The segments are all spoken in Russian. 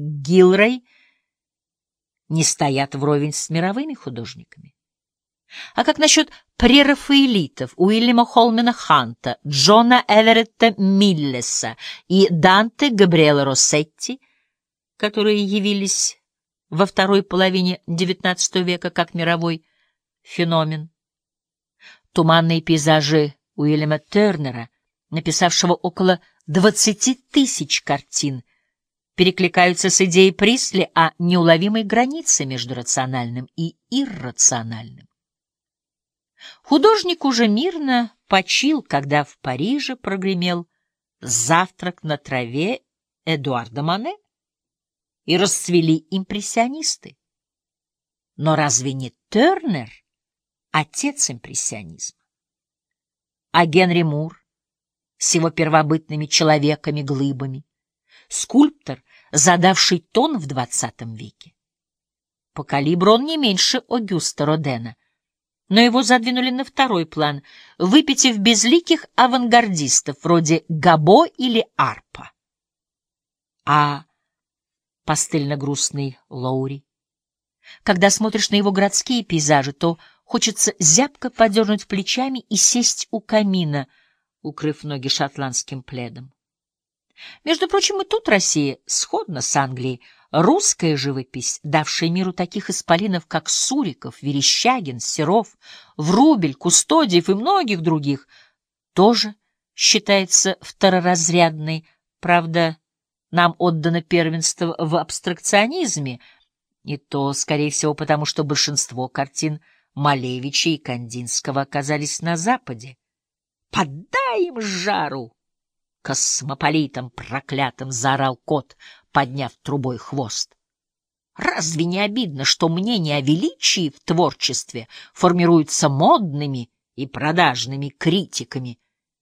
Гилрей не стоят вровень с мировыми художниками. А как насчет прерафаэлитов Уильяма Холмена Ханта, Джона Эверетта Миллеса и Данте Габриэла Россетти, которые явились во второй половине XIX века как мировой феномен? Туманные пейзажи Уильяма Тернера, написавшего около 20 тысяч картин, перекликаются с идеей Присли о неуловимой границе между рациональным и иррациональным. Художник уже мирно почил, когда в Париже прогремел завтрак на траве Эдуарда Мане, и расцвели импрессионисты. Но разве не Тернер отец импрессионизма? А Генри Мур с его первобытными человеками-глыбами, скульптор, задавший тон в двадцатом веке. По калибру он не меньше Огюста Родена, но его задвинули на второй план, выпитив безликих авангардистов вроде Габо или Арпа. А пастельно-грустный Лоури. Когда смотришь на его городские пейзажи, то хочется зябко подернуть плечами и сесть у камина, укрыв ноги шотландским пледом. Между прочим, и тут Россия сходна с Англией. Русская живопись, давшая миру таких исполинов, как Суриков, Верещагин, Серов, Врубель, Кустодиев и многих других, тоже считается второразрядной, правда, нам отдано первенство в абстракционизме, и то, скорее всего, потому что большинство картин Малевича и Кандинского оказались на Западе. «Подай им жару!» Космополитом проклятым заорал кот, подняв трубой хвост. Разве не обидно, что мнение о величии в творчестве формируется модными и продажными критиками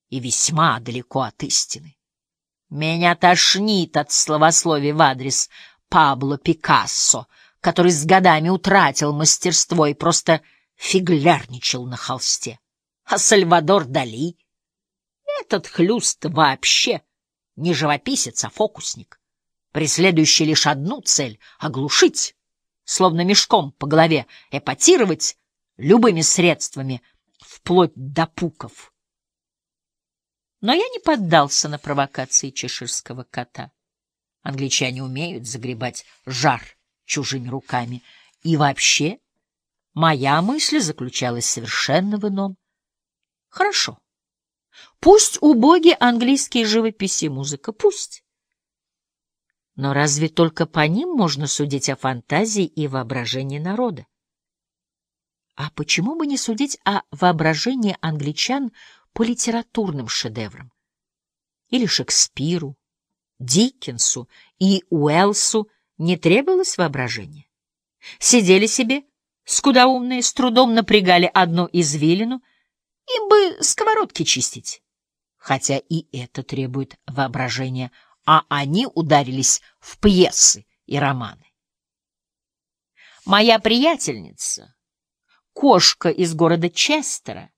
и весьма далеко от истины? Меня тошнит от словословия в адрес Пабло Пикассо, который с годами утратил мастерство и просто фиглярничал на холсте. А Сальвадор Дали? Этот хлюст вообще не живописец, а фокусник, преследующий лишь одну цель — оглушить, словно мешком по голове, эпатировать любыми средствами, вплоть до пуков. Но я не поддался на провокации чеширского кота. Англичане умеют загребать жар чужими руками. И вообще, моя мысль заключалась совершенно в ином. Хорошо. Пусть убоги английские живописи музыка, пусть. Но разве только по ним можно судить о фантазии и воображении народа? А почему бы не судить о воображении англичан по литературным шедеврам. Или Шекспиру, Диккенсу и Уэлсу не требовалось воображения. Сидели себе, скудоумные, с трудом напрягали одну извилину, им бы сковородки чистить. Хотя и это требует воображения, а они ударились в пьесы и романы. Моя приятельница, кошка из города Честера,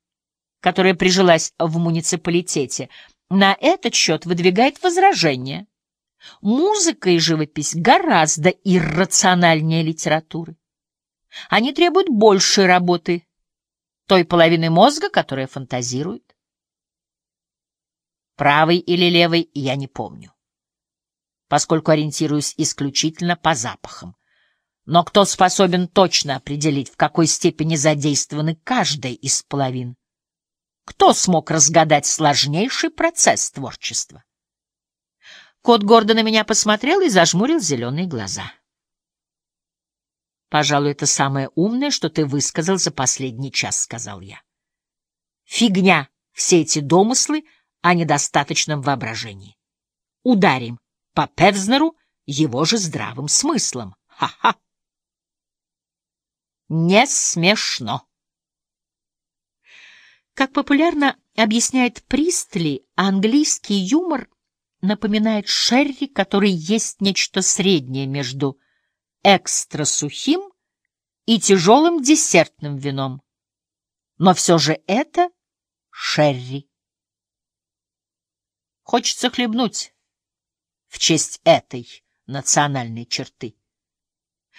которая прижилась в муниципалитете, на этот счет выдвигает возражение. Музыка и живопись гораздо иррациональнее литературы. Они требуют большей работы той половины мозга, которая фантазирует. Правый или левый я не помню, поскольку ориентируюсь исключительно по запахам. Но кто способен точно определить, в какой степени задействованы каждая из половин? Кто смог разгадать сложнейший процесс творчества? Кот гордо на меня посмотрел и зажмурил зеленые глаза. «Пожалуй, это самое умное, что ты высказал за последний час», — сказал я. «Фигня все эти домыслы о недостаточном воображении. Ударим по Певзнеру его же здравым смыслом. Ха-ха!» «Не смешно!» Как популярно объясняет Пристли, английский юмор напоминает шерри, который есть нечто среднее между экстра сухим и тяжелым десертным вином. Но все же это шерри. Хочется хлебнуть в честь этой национальные черты.